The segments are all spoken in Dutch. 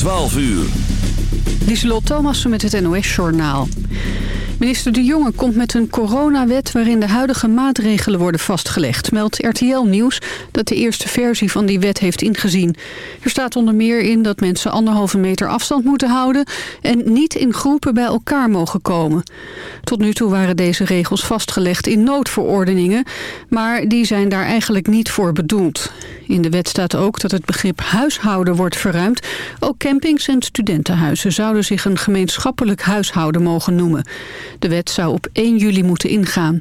12 uur. Lieselot Thomassen met het NOS-journaal. Minister De Jonge komt met een coronawet waarin de huidige maatregelen worden vastgelegd. Meldt RTL Nieuws dat de eerste versie van die wet heeft ingezien. Er staat onder meer in dat mensen anderhalve meter afstand moeten houden... en niet in groepen bij elkaar mogen komen. Tot nu toe waren deze regels vastgelegd in noodverordeningen... maar die zijn daar eigenlijk niet voor bedoeld. In de wet staat ook dat het begrip huishouden wordt verruimd. Ook campings en studentenhuizen zouden zich een gemeenschappelijk huishouden mogen noemen. De wet zou op 1 juli moeten ingaan.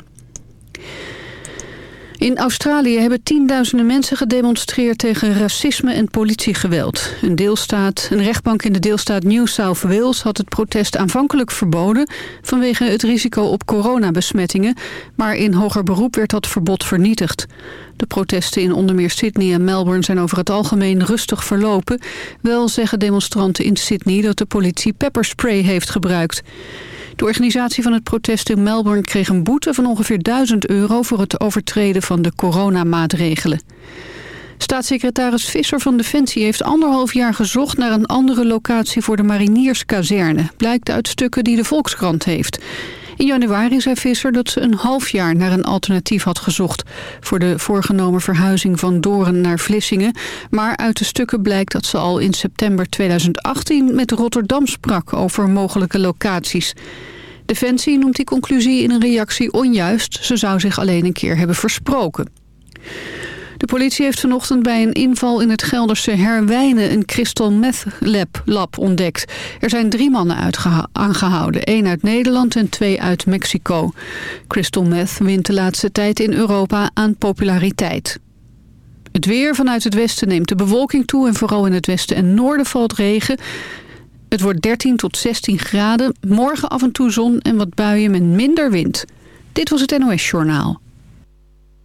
In Australië hebben tienduizenden mensen gedemonstreerd tegen racisme en politiegeweld. Een, deelstaat, een rechtbank in de deelstaat New South Wales had het protest aanvankelijk verboden vanwege het risico op coronabesmettingen, maar in hoger beroep werd dat verbod vernietigd. De protesten in onder meer Sydney en Melbourne zijn over het algemeen rustig verlopen. Wel zeggen demonstranten in Sydney dat de politie pepperspray heeft gebruikt. De organisatie van het protest in Melbourne kreeg een boete van ongeveer 1000 euro... voor het overtreden van de coronamaatregelen. Staatssecretaris Visser van Defensie heeft anderhalf jaar gezocht... naar een andere locatie voor de marinierskazerne. Blijkt uit stukken die de Volkskrant heeft. In januari zei Visser dat ze een half jaar naar een alternatief had gezocht... voor de voorgenomen verhuizing van Doren naar Vlissingen. Maar uit de stukken blijkt dat ze al in september 2018 met Rotterdam sprak... over mogelijke locaties. Defensie noemt die conclusie in een reactie onjuist. Ze zou zich alleen een keer hebben versproken. De politie heeft vanochtend bij een inval in het Gelderse Herwijnen een crystal meth lab, lab ontdekt. Er zijn drie mannen aangehouden, één uit Nederland en twee uit Mexico. Crystal meth wint de laatste tijd in Europa aan populariteit. Het weer vanuit het westen neemt de bewolking toe en vooral in het westen en noorden valt regen. Het wordt 13 tot 16 graden, morgen af en toe zon en wat buien met minder wind. Dit was het NOS Journaal.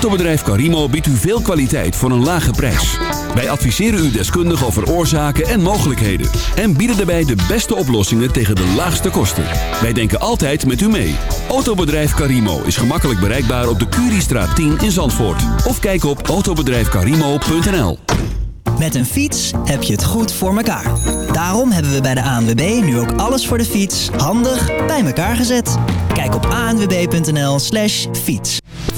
Autobedrijf Carimo biedt u veel kwaliteit voor een lage prijs. Wij adviseren u deskundig over oorzaken en mogelijkheden. En bieden daarbij de beste oplossingen tegen de laagste kosten. Wij denken altijd met u mee. Autobedrijf Carimo is gemakkelijk bereikbaar op de Curiestraat 10 in Zandvoort. Of kijk op autobedrijfcarimo.nl Met een fiets heb je het goed voor elkaar. Daarom hebben we bij de ANWB nu ook alles voor de fiets handig bij elkaar gezet. Kijk op anwb.nl slash fiets.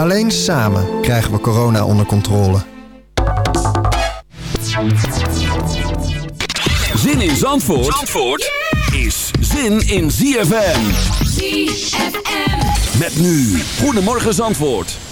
Alleen samen krijgen we corona onder controle. Zin in Zandvoort, Zandvoort is zin in ZFM. ZFM. Met nu, Goedemorgen Zandvoort.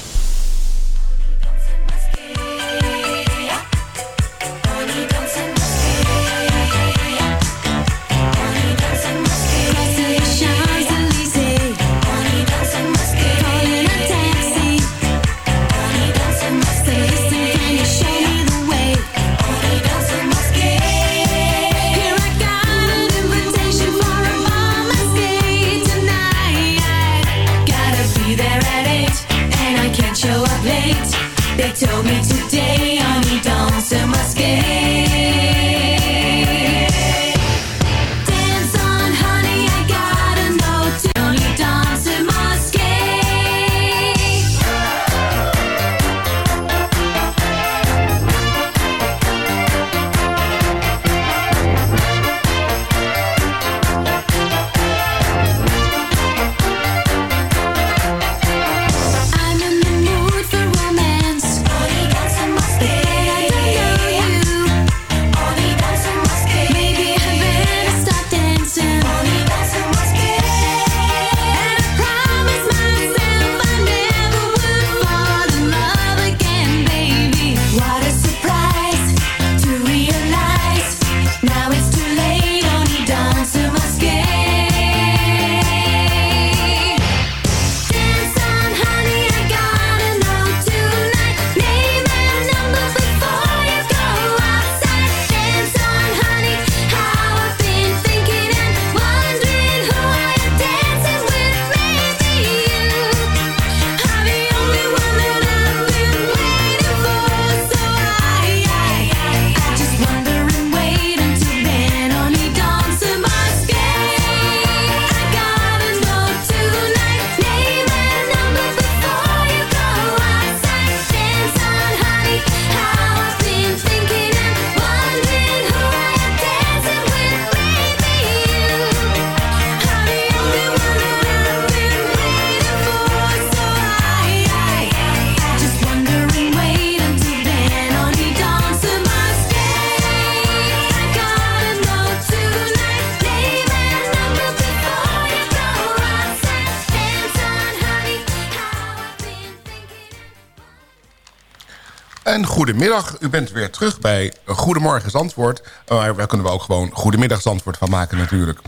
Goedemiddag, u bent weer terug bij Goedemorgen Zandvoort. Maar daar kunnen we ook gewoon Goedemiddag Zandvoort van maken natuurlijk.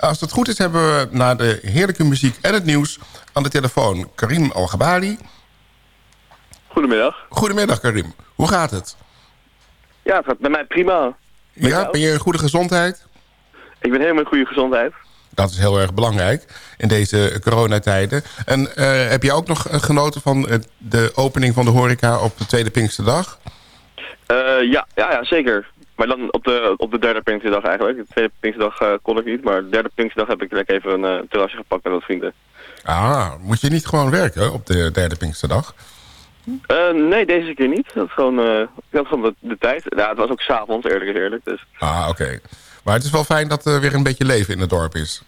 Als het goed is hebben we na de heerlijke muziek en het nieuws... aan de telefoon Karim Al-Gabali. Goedemiddag. Goedemiddag Karim, hoe gaat het? Ja, het gaat bij mij prima. Ja, ben je in goede gezondheid? Ik ben helemaal in goede gezondheid. Dat is heel erg belangrijk in deze coronatijden. En eh, heb je ook nog eh, genoten van eh, de opening van de horeca op de tweede Pinksterdag? Ja, ja, ja, zeker. Maar dan op de, op de derde Pinksterdag eigenlijk. De tweede Pinksterdag eh, kon ik niet, maar de derde Pinksterdag heb ik lekker even een eh, terrasje gepakt met wat vrienden. Ah, moet je niet gewoon werken op de derde Pinksterdag? Eh, nee, deze keer niet. Dat is gewoon, ik had gewoon de, de tijd. Ja, het was ook s'avonds, eerlijk is eerlijk. Dus Ah, oké. Maar het is wel fijn dat er weer een beetje leven in het dorp is.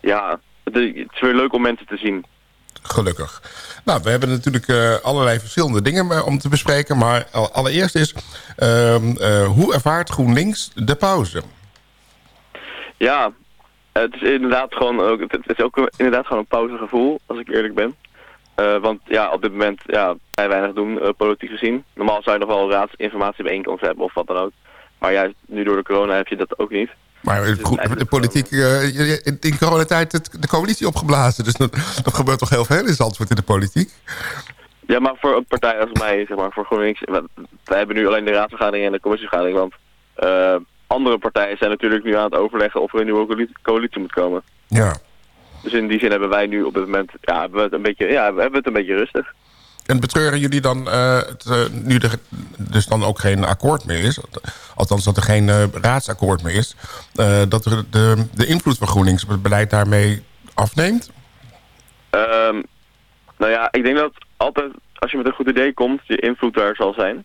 ja, het, is weer leuk om mensen te zien. Gelukkig. Nou, we hebben natuurlijk eh, allerlei verschillende dingen eh, om te bespreken. Maar al- allereerst is, ehm, eh, hoe ervaart GroenLinks de pauze? Ja, het is inderdaad gewoon ook, het is ook inderdaad gewoon een pauzegevoel, als ik eerlijk ben. Want ja, op dit moment ja, vrij weinig doen, politiek gezien. Normaal zou je nog wel raadsinformatiebijeenkomst hebben of wat dan ook. Maar juist nu door de corona heb je dat ook niet. Maar eh, goed, de politiek, je- in coronatijd de coalitie opgeblazen. Dus dat, dat gebeurt toch heel veel in Zandvoort in de politiek? Ja, maar voor een partij als mij, zeg maar, voor GroenLinks, we- wij hebben nu alleen de raadsvergadering en de commissievergadering, want eh, andere partijen zijn natuurlijk nu aan het overleggen of er een nieuwe coalitie, moet komen. Ja. Dus in die zin hebben wij nu op dit moment, ja, hebben we het een beetje, ja, we hebben het een beetje rustig. En betreuren jullie dan, eh, eh, nu er dus dan ook geen akkoord meer is... althans dat er geen eh, raadsakkoord meer is... eh, dat de, de invloed van GroenLinks op het beleid daarmee afneemt? Ehm, nou ja, ik denk dat altijd als je met een goed idee komt, je invloed daar zal zijn.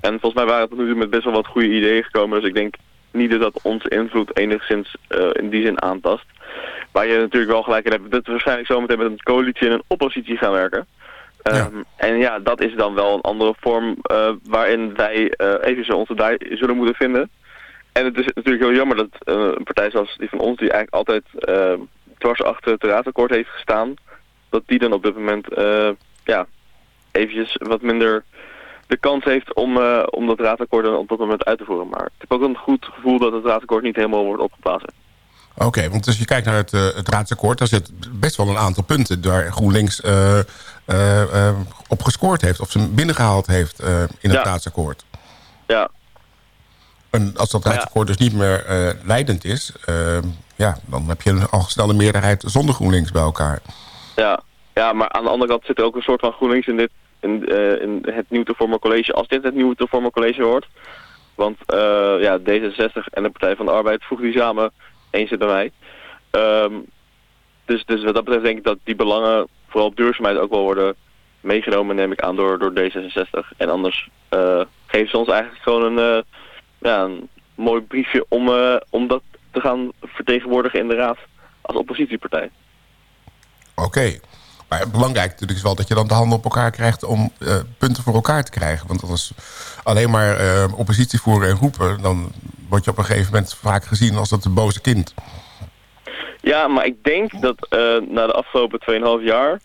En volgens mij waren het tot nu toe met best wel wat goede ideeën gekomen. Dus ik denk niet dat onze invloed enigszins in die zin aantast. Waar je natuurlijk wel gelijk in hebt, dat we waarschijnlijk zometeen met een coalitie en een oppositie gaan werken. Ehm, En ja, dat is dan wel een andere vorm eh, waarin wij eh even onze daar zullen moeten vinden. En het is natuurlijk heel jammer dat eh, een partij zoals die van ons, die eigenlijk altijd dwars achter het raadakkoord heeft gestaan, dat die dan op dit moment ja, eventjes wat minder de kans heeft om, om dat raadakkoord op dat moment uit te voeren. Maar ik heb ook een goed gevoel dat het raadakkoord niet helemaal wordt opgeblazen. Oké, want als je kijkt naar het, eh, het raadsakkoord... daar zit best wel een aantal punten waar GroenLinks eh, eh, op gescoord heeft... of ze binnengehaald heeft in het Ja. raadsakkoord. Ja, En als dat ja. raadsakkoord dus niet meer leidend is... ja, dan heb je een- al snel een meerderheid zonder GroenLinks bij elkaar. ja, ja, maar aan de andere kant zit er ook een soort van GroenLinks in, dit, in, in het nieuw te vormen college. Als dit het nieuwe te vormen college wordt. Want ja, D66 en de Partij van de Arbeid voegen die samen. Eén zit bij mij. Ehm, dus, dus wat dat betreft denk ik dat die belangen, vooral duurzaamheid, ook wel worden meegenomen, neem ik aan, door, door D66. En anders eh geven ze ons eigenlijk gewoon een, eh, ja, een mooi briefje om, eh, om dat te gaan vertegenwoordigen in de raad als oppositiepartij. Oké. Maar belangrijk natuurlijk is wel dat je dan de handen op elkaar krijgt... om eh, punten voor elkaar te krijgen. Want als alleen maar eh, oppositie voeren en roepen... dan word je op een gegeven moment vaak gezien als dat een boze kind. Ja, maar ik denk dat eh, na de afgelopen 2,5 jaar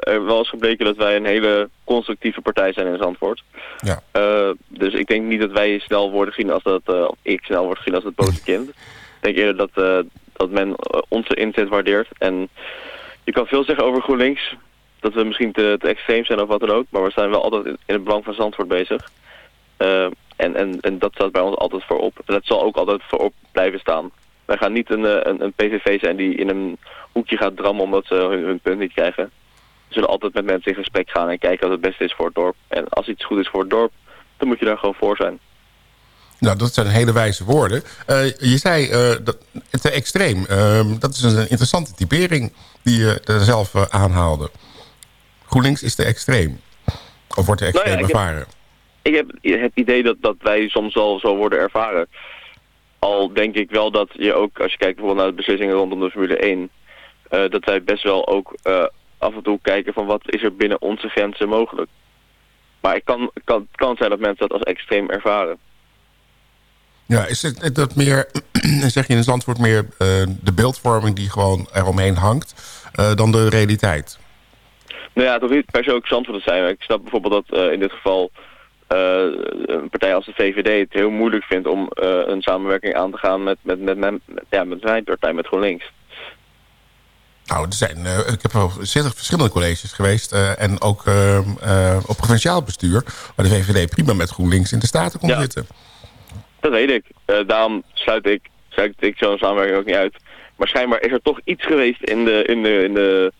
er wel is gebleken dat wij een hele constructieve partij zijn in Zandvoort. Ja. Dus ik denk niet dat wij snel worden gezien als dat, of ik snel word gezien als het boze kind. Ik denk eerder dat, dat men onze inzet waardeert. En je kan veel zeggen over GroenLinks, dat we misschien te, te extreem zijn of wat dan ook, maar we zijn wel altijd in, het belang van Zandvoort bezig. Eh, en, en, en dat staat bij ons altijd voorop. En dat zal ook altijd voorop blijven staan. Wij gaan niet een, eh, een, een PVV zijn die in een hoekje gaat drammen omdat ze hun, hun punt niet krijgen. We zullen altijd met mensen in gesprek gaan en kijken wat het beste is voor het dorp. En als iets goed is voor het dorp, dan moet je daar gewoon voor zijn. Nou, dat zijn hele wijze woorden. Eh, je zei eh, dat, te extreem. Ehm, dat is een interessante typering die je er zelf eh, aanhaalde. GroenLinks is te extreem. Of wordt te Nou ja, extreem ik heb- ervaren. Ik heb het idee dat, dat wij soms al zo worden ervaren. Al denk ik wel dat je ook, als je kijkt bijvoorbeeld naar de beslissingen rondom de Formule 1... eh, dat wij best wel ook eh, af en toe kijken van wat is er binnen onze grenzen mogelijk. Maar het kan, kan, kan zijn dat mensen dat als extreem ervaren. Ja, is het dat meer, zeg je in het antwoord meer de beeldvorming die gewoon eromheen hangt... eh, dan de realiteit? Nou ja, het hoeft niet per se ook Zandvoort te zijn. Ik snap bijvoorbeeld dat eh, in dit geval eh, een partij als de VVD het heel moeilijk vindt om een samenwerking aan te gaan met, met, met, met- ja, met mijn partij, met GroenLinks. Nou, er zijn, ik heb wel verschillende colleges geweest. en ook op provinciaal bestuur. Waar de VVD prima met GroenLinks in de Staten kon Ja. zitten. Dat weet ik. Daarom sluit ik, sluit ik zo'n samenwerking ook niet uit. Maar schijnbaar is er toch iets geweest in de, in de, in de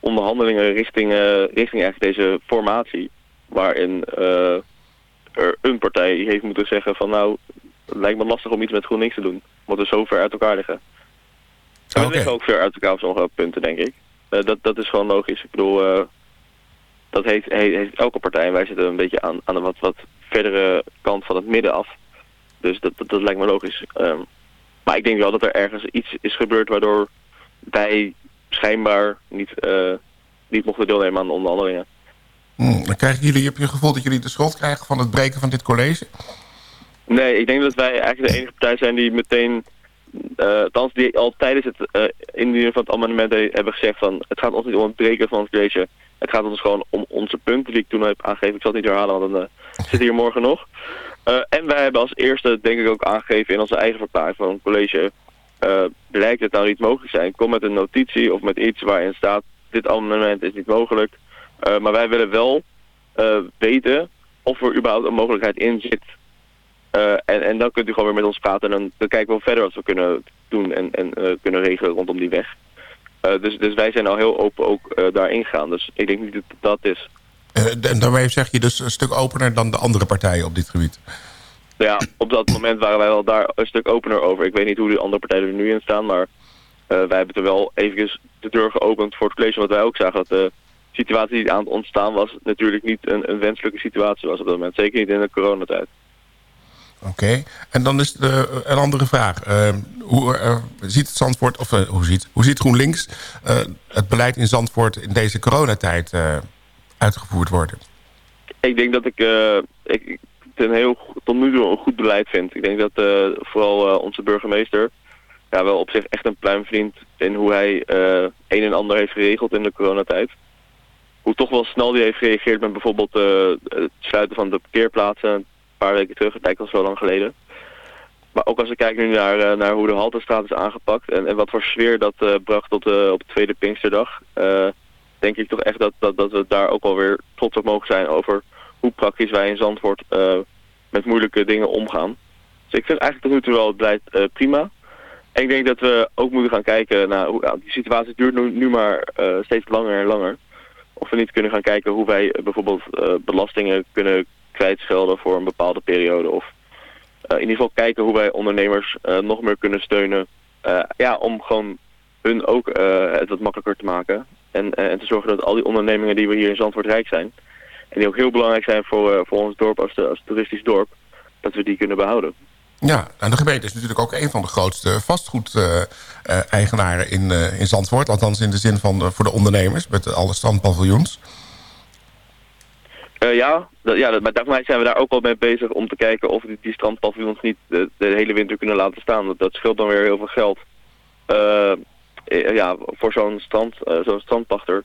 onderhandelingen richting, eh, richting eigenlijk deze formatie. Waarin eh, er een partij heeft moeten zeggen van nou, het lijkt me lastig om iets met GroenLinks te doen. Omdat we zo ver uit elkaar liggen. En we liggen ook ver uit elkaar op sommige punten, denk ik. Eh, dat, dat is gewoon logisch. Ik bedoel, dat heeft, heeft, heeft elke partij. En wij zitten een beetje aan, aan de wat, wat verdere kant van het midden af. Dus dat, dat, dat lijkt me logisch. Ehm, maar ik denk wel dat er ergens iets is gebeurd waardoor wij schijnbaar niet, eh, niet mochten deelnemen aan de onderhandelingen. Hm, dan krijgen jullie, heb je het gevoel dat jullie de schuld krijgen van het breken van dit college? Nee, ik denk dat wij eigenlijk de enige partij zijn die meteen, eh althans die al tijdens het eh indienen van het amendement he- hebben gezegd van het gaat ons niet om het breken van het college. Het gaat ons gewoon om onze punten die ik toen heb aangegeven. Ik zal het niet herhalen, want dan eh, zit hier morgen nog. En wij hebben als eerste denk ik ook aangegeven in onze eigen verklaring van een college. blijkt het nou niet mogelijk zijn, kom met een notitie of met iets waarin staat dit amendement is niet mogelijk. Maar wij willen wel weten of er überhaupt een mogelijkheid in zit eh, en, en dan kunt u gewoon weer met ons praten en dan, dan kijken we verder wat we kunnen doen en, en eh, kunnen regelen rondom die weg. Eh, dus, dus wij zijn al heel open ook daarin gegaan. Dus ik denk niet dat dat is. En daarmee zeg je dus een stuk opener dan de andere partijen op dit gebied. Ja, op dat moment waren wij wel daar een stuk opener over. Ik weet niet hoe de andere partijen er nu in staan, maar wij hebben er wel eventjes de deur geopend voor het college. Want wij ook zagen dat de situatie die aan het ontstaan was natuurlijk niet een, een wenselijke situatie was op dat moment. Zeker niet in de coronatijd. Oké. En dan is de, een andere vraag. Eh, hoe eh, ziet het Zandvoort, of eh, hoe, ziet, hoe ziet GroenLinks eh, het beleid in Zandvoort in deze coronatijd eh, uitgevoerd worden? Ik denk dat ik, eh, ik een heel, tot nu toe een goed beleid vind. Ik denk dat eh, vooral eh, onze burgemeester ja, wel op zich echt een pluim verdient in hoe hij eh, een en ander heeft geregeld in de coronatijd. Hoe toch wel snel die heeft gereageerd met bijvoorbeeld eh, het sluiten van de parkeerplaatsen paar weken terug. Het lijkt al zo lang geleden. Maar ook als ik kijk nu naar, eh, naar hoe de Halterstraat is aangepakt en, en wat voor sfeer dat eh, bracht tot, eh, op de tweede Pinksterdag, eh, denk ik toch echt dat, dat, dat we daar ook alweer trots op mogen zijn over hoe praktisch wij in Zandvoort met moeilijke dingen omgaan. Dus ik vind eigenlijk tot nu toe wel het beleid prima. En ik denk dat we ook moeten gaan kijken naar hoe ja, die situatie duurt nu, nu maar steeds langer en langer. Of we niet kunnen gaan kijken hoe wij bijvoorbeeld belastingen kunnen kwijtschelden voor een bepaalde periode. Of eh, in ieder geval kijken hoe wij ondernemers eh, nog meer kunnen steunen. eh, ja, om gewoon hun ook het wat makkelijker te maken. En, en te zorgen dat al die ondernemingen die we hier in Zandvoort rijk zijn. En die ook heel belangrijk zijn voor, voor ons dorp als, als toeristisch dorp. Dat we die kunnen behouden. Ja, en de gemeente is natuurlijk ook een van de grootste vastgoed-eigenaren in, in Zandvoort. Althans in de zin van voor de ondernemers met alle strandpaviljoens. Eh, ja, dat, ja dat, maar zijn we daar ook al mee bezig om te kijken of die, die strandpaviljoens niet de, de hele winter kunnen laten staan. Dat, dat scheelt dan weer heel veel geld. Eh, eh, ja, voor zo'n strand, eh, zo'n strandpachter,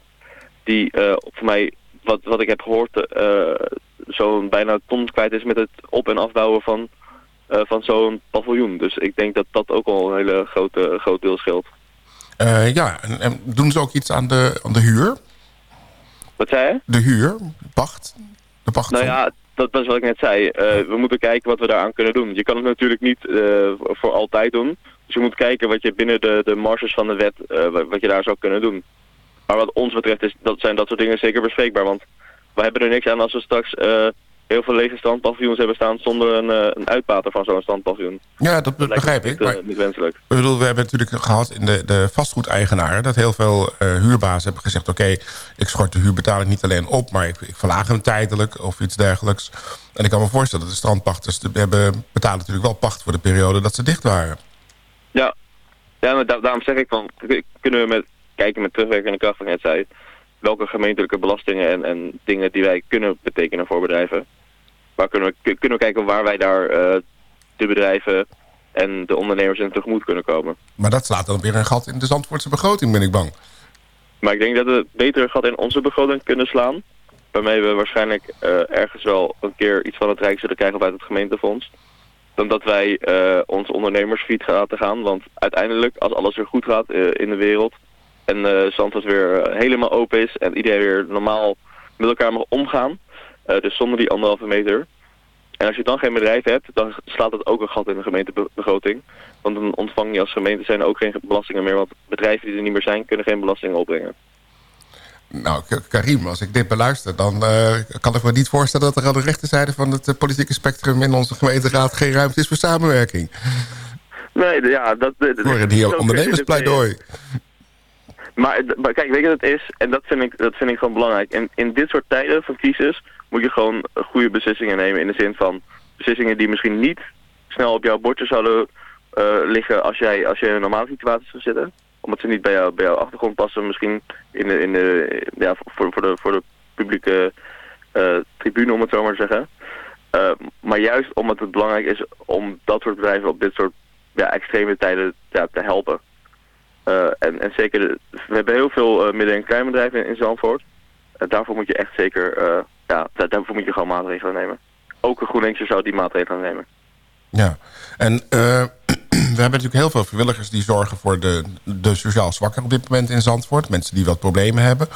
die eh, voor mij, wat, wat ik heb gehoord, eh, zo'n bijna ton kwijt is met het op- en afbouwen van, eh, van zo'n paviljoen. Dus ik denk dat dat ook al een hele grote, groot deel scheelt. Eh, ja, en, en doen ze ook iets aan de, aan de huur? Wat zei je? De huur, pacht? De pacht Nou ja, dat was wat ik net zei. Eh, we moeten kijken wat we daaraan kunnen doen. Je kan het natuurlijk niet eh, voor altijd doen. Dus je moet kijken wat je binnen de, de marges van de wet, eh, wat, je daar zou kunnen doen. Maar wat ons betreft is, dat zijn dat soort dingen zeker bespreekbaar. Want we hebben er niks aan als we straks heel veel lege strandpaviljoens hebben staan zonder een, eh, een uitbater van zo'n strandpaviljoen. Ja, dat begrijp ik. niet, eh, Maar niet wenselijk. Ik bedoel, we hebben natuurlijk gehad in de, de vastgoedeigenaren... dat heel veel eh, huurbazen hebben gezegd... oké, ik schort de huurbetaling niet alleen op... maar ik, ik verlaag hem tijdelijk of iets dergelijks. En ik kan me voorstellen dat de strandpachters... Hebben, betalen natuurlijk wel pacht voor de periode dat ze dicht waren. Ja, ja maar da- daarom zeg ik van, kunnen we met, kijken met terugwerkende kracht, wat ik net zei, welke gemeentelijke belastingen en, en dingen die wij kunnen betekenen voor bedrijven. Waar kunnen we, kunnen we kijken waar wij daar eh, de bedrijven en de ondernemers in tegemoet kunnen komen. Maar dat slaat dan weer een gat in de Zandvoortse begroting, ben ik bang. Maar ik denk dat we beter een gat in onze begroting kunnen slaan waarmee we waarschijnlijk eh, ergens wel een keer iets van het Rijk zullen krijgen uit het gemeentefonds. Dan dat wij uh, ons ondernemersfiet gaan laten gaan. Want uiteindelijk, als alles weer goed gaat in de wereld en uh, Zandvoort weer helemaal open is en iedereen weer normaal met elkaar mag omgaan, dus zonder die anderhalve meter, en als je dan geen bedrijf hebt, dan slaat het ook een gat in de gemeentebegroting. Want dan ontvang je als gemeente zijn ook geen belastingen meer. Want bedrijven die er niet meer zijn, kunnen geen belastingen opbrengen. Nou, Karim, als ik dit beluister, dan uh, kan ik me niet voorstellen... dat er aan de rechterzijde van het uh, politieke spectrum in onze gemeenteraad... geen ruimte is voor samenwerking. Nee, ja, dat... dat Voor een hier ondernemerspleidooi. Maar, kijk, weet je wat het is? En dat vind ik, dat vind ik gewoon belangrijk. En in dit soort tijden van crisis moet je gewoon goede beslissingen nemen. In de zin van beslissingen die misschien niet snel op jouw bordje zouden uh, liggen als jij, als je in een normale situatie zou zitten. Omdat ze niet bij, jou, bij jouw achtergrond passen. Misschien in de, in de, ja, voor, voor, de, voor de publieke uh, tribune, om het zo maar te zeggen. Uh, maar juist omdat het belangrijk is om dat soort bedrijven op dit soort ja, extreme tijden ja, te helpen. En, en zeker, we hebben heel veel midden- en kleinbedrijven in, Zandvoort. daarvoor moet je echt zeker ja, daarvoor moet je gewoon maatregelen nemen. Ook een GroenLinks zou die maatregelen nemen. Ja, en we hebben natuurlijk heel veel vrijwilligers... die zorgen voor de, de sociaal zwakker op dit moment in Zandvoort. Mensen die wat problemen hebben.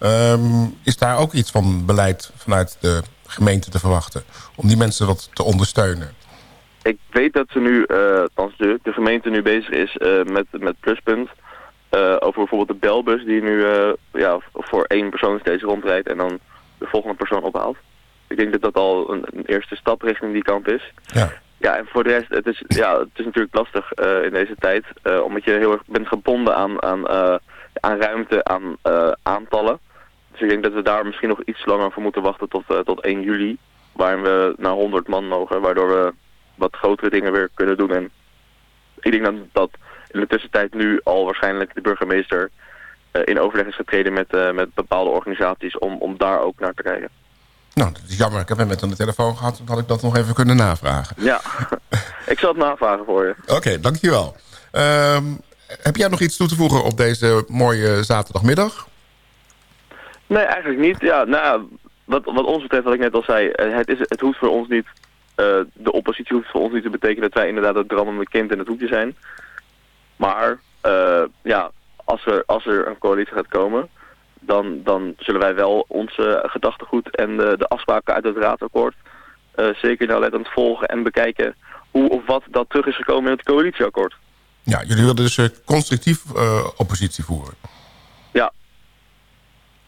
Um, is daar ook iets van beleid vanuit de gemeente te verwachten? Om die mensen wat te ondersteunen? Ik weet dat ze nu, althans de, de gemeente nu bezig is uh, met, met Pluspunt... Uh, over bijvoorbeeld de belbus die nu ja, voor één persoon steeds rondrijdt... en dan de volgende persoon ophaalt. Ik denk dat dat al een, een eerste stap richting die kant is. Ja. Ja, en voor de rest, het is, ja, het is natuurlijk lastig uh, in deze tijd. Uh, omdat je heel erg bent gebonden aan, aan, uh, aan ruimte, aan aantallen. Dus ik denk dat we daar misschien nog iets langer voor moeten wachten tot, tot 1 juli. Waarin we naar 100 man mogen, waardoor we wat grotere dingen weer kunnen doen. En ik denk dat, dat in de tussentijd nu al waarschijnlijk de burgemeester in overleg is getreden met, met bepaalde organisaties om, om daar ook naar te kijken. Nou, dat is jammer. Ik heb hem met aan de telefoon gehad. Dan had ik dat nog even kunnen navragen. Ja, ik zal het navragen voor je. Oké, okay, dankjewel. Um, heb jij nog iets toe te voegen op deze mooie zaterdagmiddag? Nee, eigenlijk niet. Ja, nou, wat, wat ons betreft, wat ik net al zei, het, is, het hoeft voor ons niet, de oppositie hoeft voor ons niet te betekenen dat wij inderdaad het drammende kind in het hoekje zijn. Maar, uh, ja, als er, als er een coalitie gaat komen, dan, dan zullen wij wel onze gedachtegoed en de, de afspraken uit het raadakkoord uh, zeker nauwlettend volgen en bekijken hoe of wat dat terug is gekomen in het coalitieakkoord. Ja, jullie willen dus uh, constructief uh, oppositie voeren. Ja.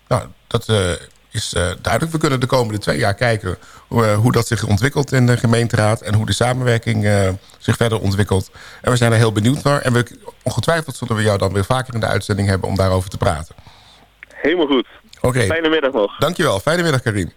Nou, dat is duidelijk. We kunnen de komende twee jaar kijken hoe dat zich ontwikkelt in de gemeenteraad... en hoe de samenwerking zich verder ontwikkelt. En we zijn er heel benieuwd naar. En we, ongetwijfeld zullen we jou dan weer vaker in de uitzending hebben om daarover te praten. Helemaal goed. Oké. Okay. Fijne middag nog. Dankjewel. Fijne middag, Karim.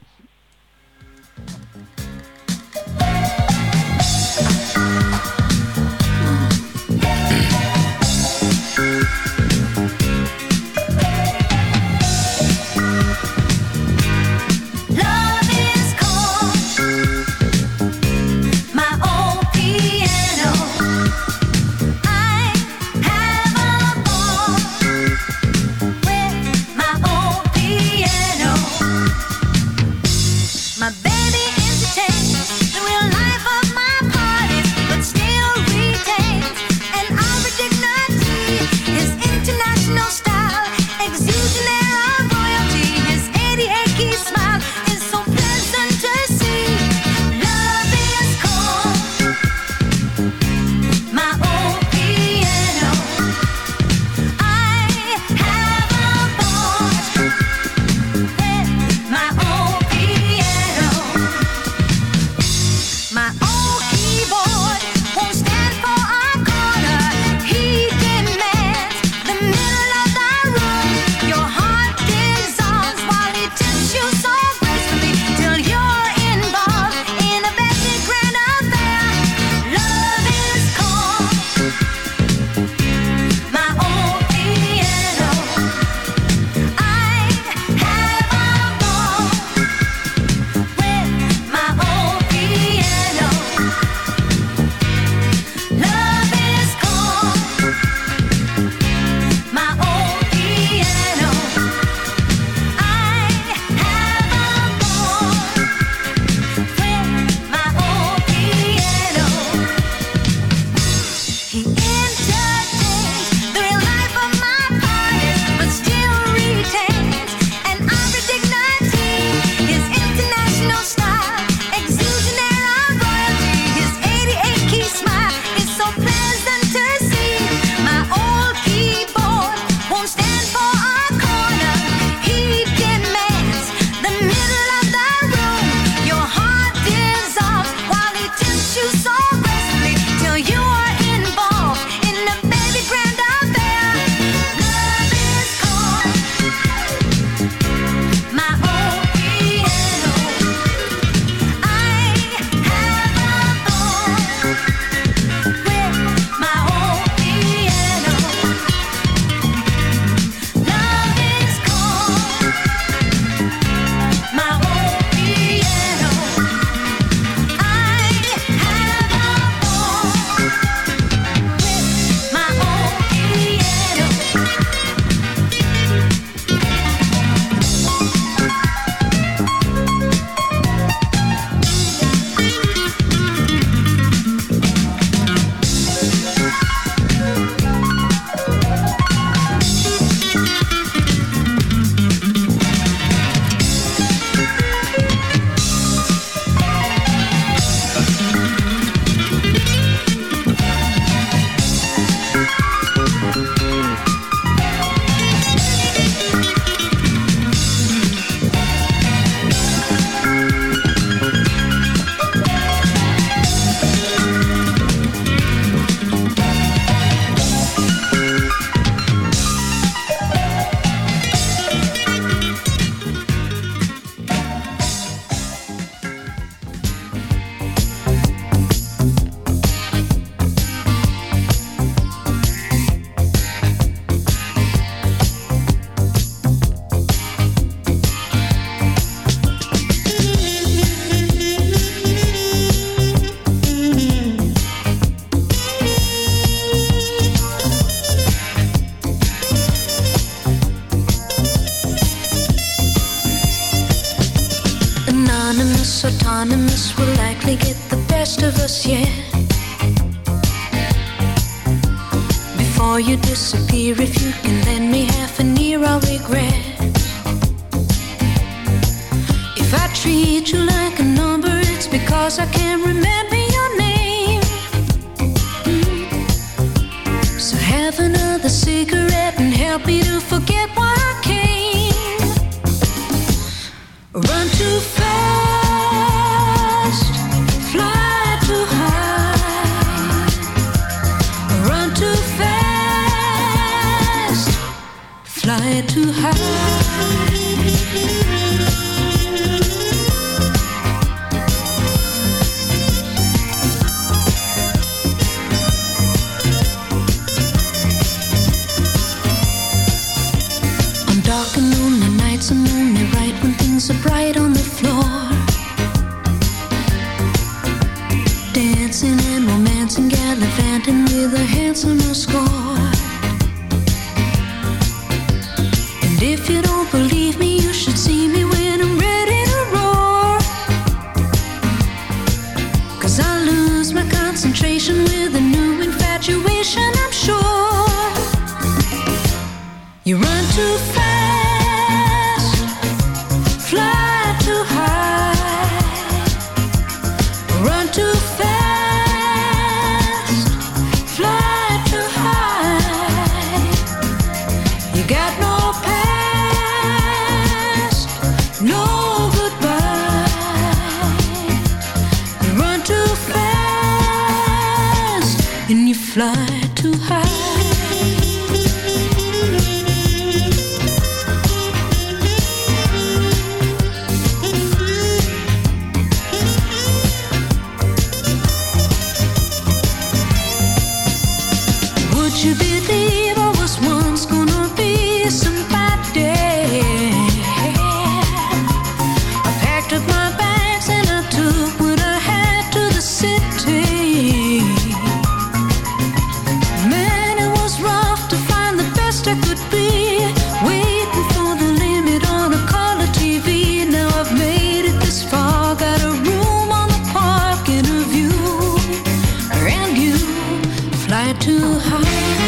too high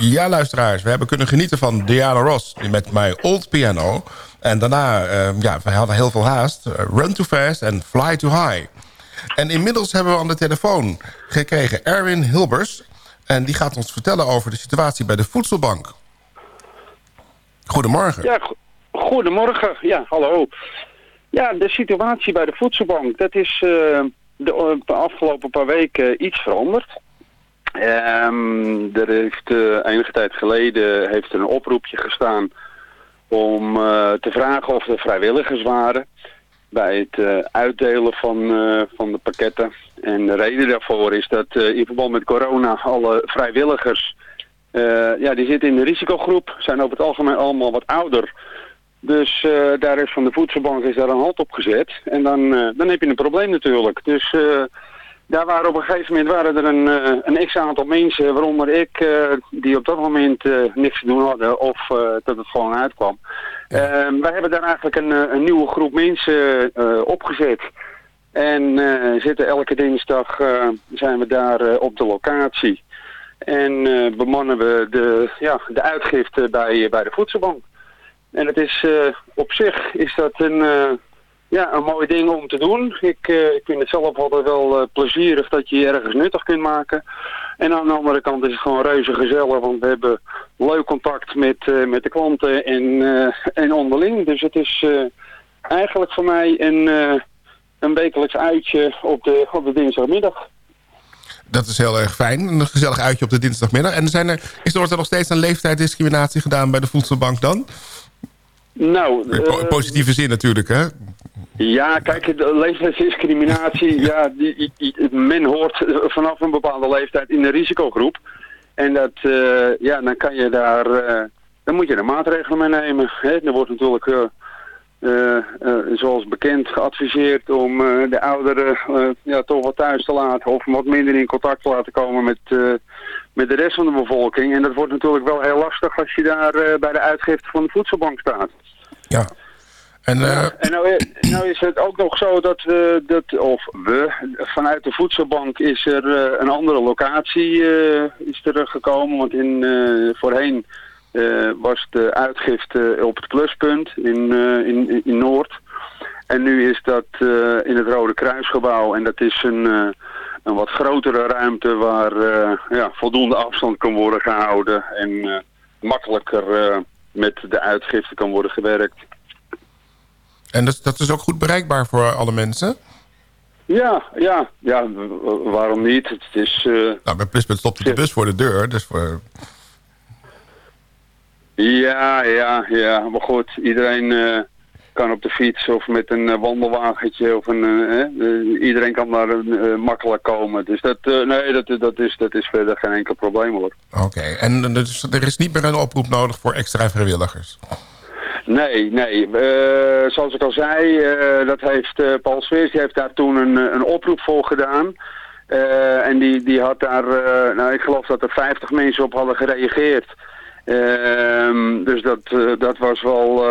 Ja, luisteraars, we hebben kunnen genieten van Diana Ross met My Old Piano. En daarna, ehm, ja, we hadden heel veel haast. Eh, Run Too Fast and Fly Too High. En inmiddels hebben we aan de telefoon gekregen Erwin Hilbers. En die gaat ons vertellen over de situatie bij de voedselbank. Goedemorgen. Ja, goedemorgen. Ja, hallo. Ja, de situatie bij de voedselbank, dat is eh, eh, de afgelopen paar weken iets veranderd. Ehm, er heeft eh, enige tijd geleden heeft er een oproepje gestaan om eh, te vragen of er vrijwilligers waren bij het eh, uitdelen van, van de pakketten. En de reden daarvoor is dat in verband met corona alle vrijwilligers, ja, die zitten in de risicogroep, zijn over het algemeen allemaal wat ouder. Dus daar is van de voedselbank is daar een hand op gezet. En dan, dan heb je een probleem natuurlijk. Dus daar waren op een gegeven moment waren er een, eh, een x-aantal mensen, waaronder ik, eh, die op dat moment eh, niks te doen hadden of dat het gewoon uitkwam. Ehm, wij hebben daar eigenlijk een, een nieuwe groep mensen opgezet. En zitten elke dinsdag zijn we daar op de locatie. En bemannen we de, ja, de uitgifte bij, bij de voedselbank. En het is op zich is dat een, ja, een mooi ding om te doen. Ik, eh, ik vind het zelf altijd wel eh, plezierig dat je je ergens nuttig kunt maken. En aan de andere kant is het gewoon reuze gezellig, want we hebben leuk contact met, eh, met de klanten en, en onderling. Dus het is eigenlijk voor mij een, een wekelijks uitje op de, op de dinsdagmiddag. Dat is heel erg fijn. Een gezellig uitje op de dinsdagmiddag. En zijn er, is er, wordt er nog steeds een leeftijdsdiscriminatie gedaan bij de voedselbank dan? Nou, In po- positieve zin natuurlijk, hè? Ja, kijk, de leeftijdsdiscriminatie, ja, die, die- men hoort eh, vanaf een bepaalde leeftijd in de risicogroep. En dat, eh, ja, dan kan je daar, eh, dan moet je er maatregelen mee nemen. Hè? Er wordt natuurlijk, eh, zoals bekend, geadviseerd om de ouderen ja, toch wat thuis te laten of wat minder in contact te laten komen met, met de rest van de bevolking. En dat wordt natuurlijk wel heel lastig als je daar bij de uitgifte van de voedselbank staat. Ja. En, eh, En nou, nou is het ook nog zo dat we, dat, of we, vanuit de voedselbank is er eh, een andere locatie eh, is er gekomen. Want in, voorheen was de uitgifte op het pluspunt in, in, in Noord. En nu is dat in het Rode Kruisgebouw. En dat is een, een wat grotere ruimte waar ja, voldoende afstand kan worden gehouden. En makkelijker met de uitgifte kan worden gewerkt. En dat, dat is ook goed bereikbaar voor alle mensen? Ja, ja, ja, waarom niet? Het is, eh, Nou, bij Pluspunt stopt de bus voor de deur. Dus voor, ja, ja, ja, maar goed, iedereen eh, kan op de fiets of met een eh, wandelwagentje of een, iedereen kan daar makkelijk komen. Dus dat, nee, dat, dat, is, dat is verder geen enkel probleem hoor. Oké, en dus, er is niet meer een oproep nodig voor extra vrijwilligers? Nee, nee. eh, zoals ik al zei, eh, dat heeft eh, Paul Sweers, die heeft daar toen een, een oproep voor gedaan. En die, die had daar, nou ik geloof dat er 50 mensen op hadden gereageerd. Ehm, dus dat, dat was wel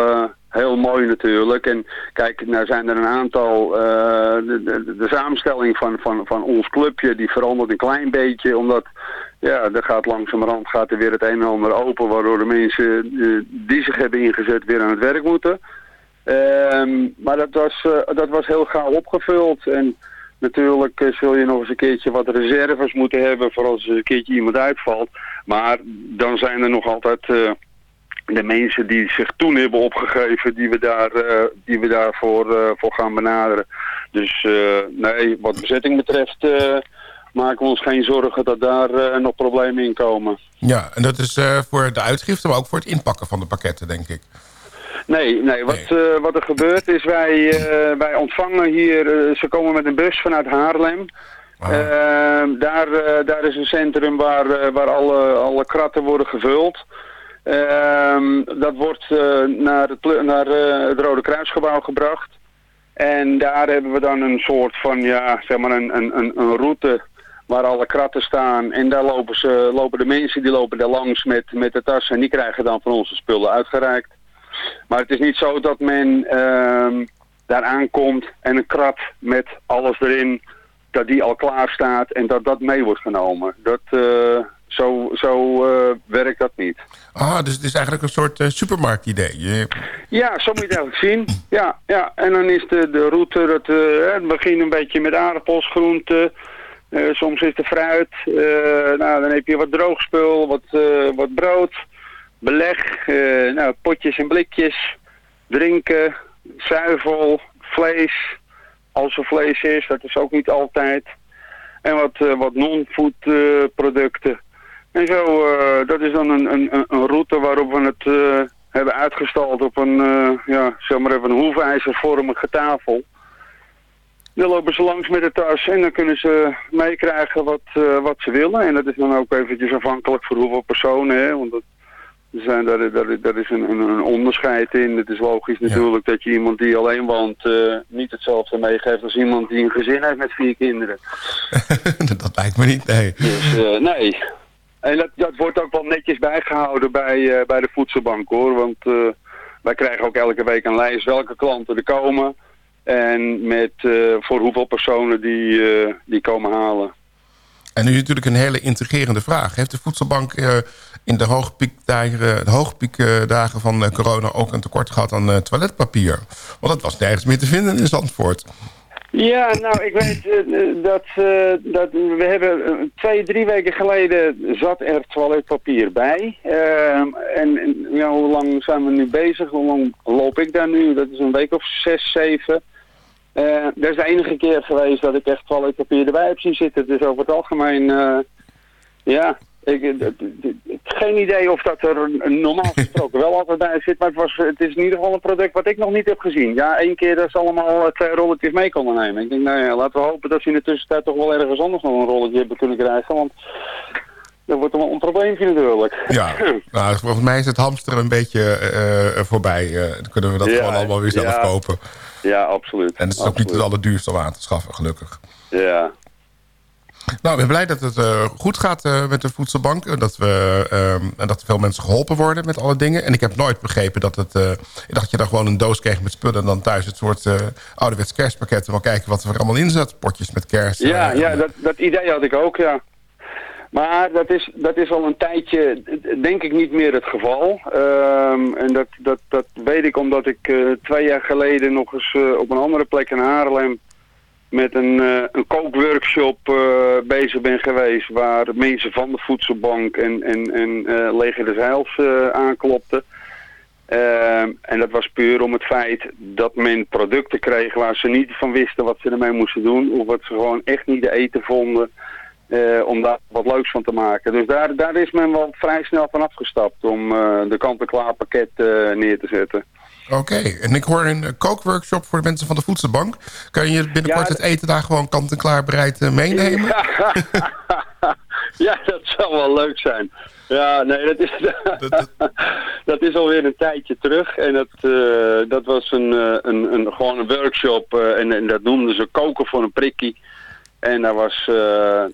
heel mooi natuurlijk. En kijk, nou zijn er een aantal, eh, de, de, de samenstelling van, van, van ons clubje, die verandert een klein beetje, omdat ja, er gaat langzamerhand gaat er weer het een en ander open, waardoor de mensen eh, die zich hebben ingezet weer aan het werk moeten. Ehm, maar dat was, eh, dat was heel gauw opgevuld. En natuurlijk zul je nog eens een keertje wat reserves moeten hebben voor als er een keertje iemand uitvalt. Maar dan zijn er nog altijd de mensen die zich toen hebben opgegeven, die we, daar, eh, die we daarvoor eh, voor gaan benaderen. Dus eh, nee, wat bezetting betreft maken we ons geen zorgen dat daar nog problemen in komen. Ja, en dat is voor de uitgifte, maar ook voor het inpakken van de pakketten, denk ik. Nee, nee. Wat, wat er gebeurt is, wij, wij ontvangen hier, ze komen met een bus vanuit Haarlem. Ehm, daar, daar is een centrum waar, waar alle, alle kratten worden gevuld. Ehm, dat wordt eh, naar, het, eh, het Rode Kruisgebouw gebracht. En daar hebben we dan een soort van, ja, zeg maar een, een, een, route waar alle kratten staan. En daar lopen, ze, lopen de mensen, die lopen daar langs met, met de tassen en die krijgen dan van onze spullen uitgereikt. Maar het is niet zo dat men ehm, daar aankomt en een krat met alles erin, dat die al klaar staat en dat dat mee wordt genomen. Dat, eh, zo zo eh, werkt dat niet. Ah, dus het is eigenlijk een soort eh, supermarktidee. Je- Ja, zo moet je het eigenlijk zien. Ja, ja. en dan is de, de route, het, eh, het begint een beetje met aardappels, groenten. soms is er fruit. nou, dan heb je wat droogspul, wat, wat brood, beleg, nou, potjes en blikjes, drinken, zuivel, vlees. als er vlees is. Dat is ook niet altijd. En wat, wat non-food producten. En zo, eh, dat is dan een, een, een route waarop we het eh, hebben uitgestald op een, eh, ja, zeg maar even een hoefijzervormige tafel. Dan lopen ze langs met de tas en dan kunnen ze meekrijgen wat, wat ze willen. En dat is dan ook eventjes afhankelijk voor hoeveel personen, hè. Want dat, er zijn, daar, daar, daar is een, een, onderscheid in. Het is logisch natuurlijk dat je iemand die alleen woont niet hetzelfde meegeeft als iemand die een gezin heeft met vier kinderen. dat lijkt me niet, nee. Dus nee. En dat, dat wordt ook wel netjes bijgehouden bij, eh, bij de voedselbank hoor. Want eh, wij krijgen ook elke week een lijst welke klanten er komen. En met eh, voor hoeveel personen die, die komen halen. En nu natuurlijk een hele intrigerende vraag. Heeft de voedselbank in de hoogpiekdagen, de hoogpiekdagen van corona ook een tekort gehad aan toiletpapier? Want dat was nergens meer te vinden in Zandvoort. Ja, nou, ik weet eh, dat, eh, dat we hebben eh, twee, drie weken geleden zat er toiletpapier bij. En en, ja, hoe lang zijn we nu bezig? Hoe lang loop ik daar nu? Dat is een week of zes, zeven. Dat is de enige keer geweest dat ik echt toiletpapier erbij heb zien zitten. Dus over het algemeen, ja, ik, eh, d- d- geen idee of dat er normaal gesproken wel altijd bij zit. Maar het, was, het is in ieder geval een product wat ik nog niet heb gezien. Ja, één keer dat ze allemaal eh, twee rolletjes mee konden nemen. Ik denk, nou ja, laten we hopen dat ze in de tussentijd toch wel ergens anders nog een rolletje hebben kunnen krijgen. Want dat wordt wel een probleempje natuurlijk. Ja, nou, volgens mij is het hamsteren een beetje eh, eh, voorbij. Eh, dan kunnen we dat Ja, gewoon allemaal weer zelf ja. kopen. Ja, absoluut. En het is ook niet het allerduurste om aan te schaffen, gelukkig. Ja. Nou, ik ben blij dat het eh, goed gaat eh, met de voedselbank. En dat, we, en dat veel mensen geholpen worden met alle dingen. En ik heb nooit begrepen dat het... eh, ik dacht dat je dan gewoon een doos kreeg met spullen... en dan thuis het soort eh ouderwets kerstpakket... en wel kijken wat er allemaal in zat. Potjes met kerst. Ja, eh, ja dat, dat idee had ik ook, ja. Maar dat is, dat is al een tijdje, denk ik, niet meer het geval. Ehm, en dat, dat, dat weet ik omdat ik eh, twee jaar geleden nog eens eh, op een andere plek in Haarlem met een, eh, een kookworkshop eh, bezig ben geweest... waar mensen van de voedselbank en, en, en eh, Leger des Heils aanklopten. En dat was puur om het feit dat men producten kreeg waar ze niet van wisten wat ze ermee moesten doen. Of wat ze gewoon echt niet te eten vonden om daar wat leuks van te maken. Dus daar, daar is men wel vrij snel van afgestapt om de kant-en-klaar pakket neer te zetten. Oké, en ik hoor een eh, kookworkshop voor de mensen van de voedselbank. Kan je binnenkort Ja, het eten daar gewoon kant-en-klaar bereid eh, meenemen? ja, dat zou wel leuk zijn. Ja, nee, dat is, dat is alweer een tijdje terug. En dat, eh, dat was een, een, een, gewoon een workshop. en, en dat noemden ze koken voor een prikkie. En daar was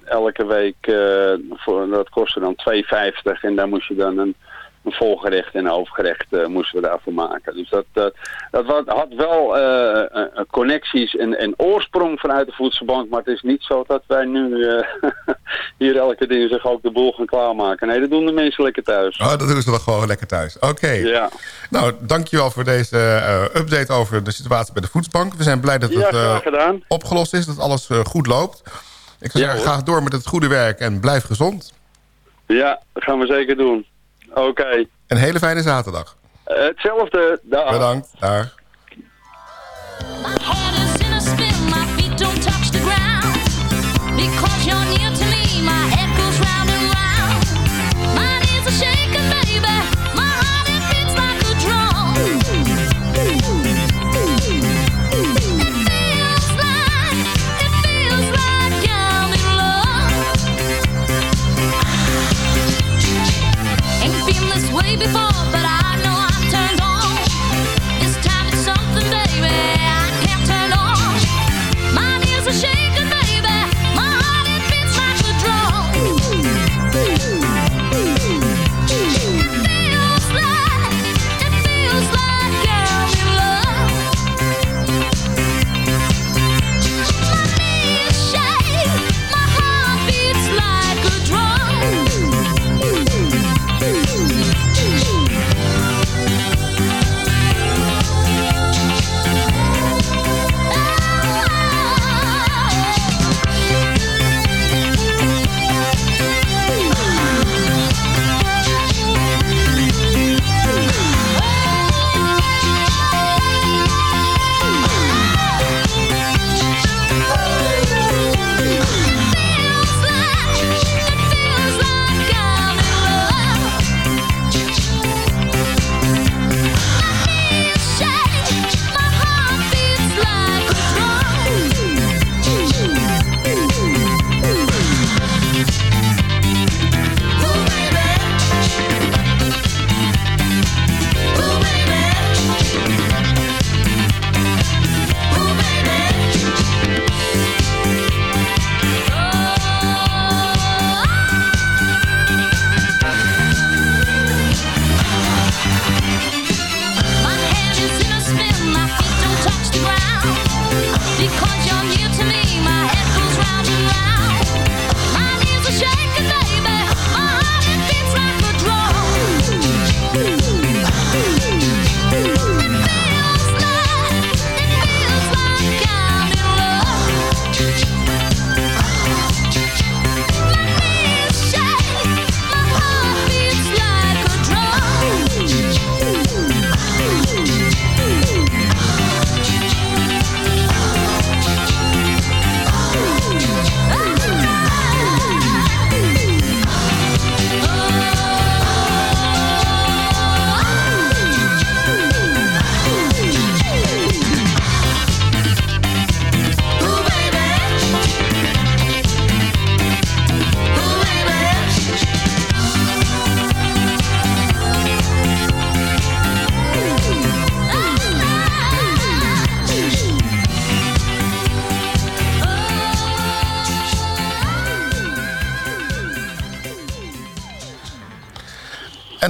elke week, voor, dat kostte dan 2,50. En daar moest je dan een, een volgerecht en een hoofdgerecht eh, moesten we daarvoor maken. Dus dat, dat, dat wa- had wel eh, eh, eh, connecties en, en oorsprong vanuit de voedselbank. Maar het is niet zo dat wij nu eh, hier elke dinsdag ook de boel gaan klaarmaken. Nee, dat doen de mensen lekker thuis. Oh, dat doen ze dan gewoon lekker thuis. Oké. Ja. Nou, dankjewel voor deze eh, update over de situatie bij de voedselbank. We zijn blij dat het eh, graag opgelost is, dat alles eh, goed loopt. Ik zou Ja, zeggen, hoor. ga door met het goede werk en blijf gezond. Ja, dat gaan we zeker doen. Oké. Een hele fijne zaterdag. Eh, hetzelfde. Dag. Bedankt. Dag.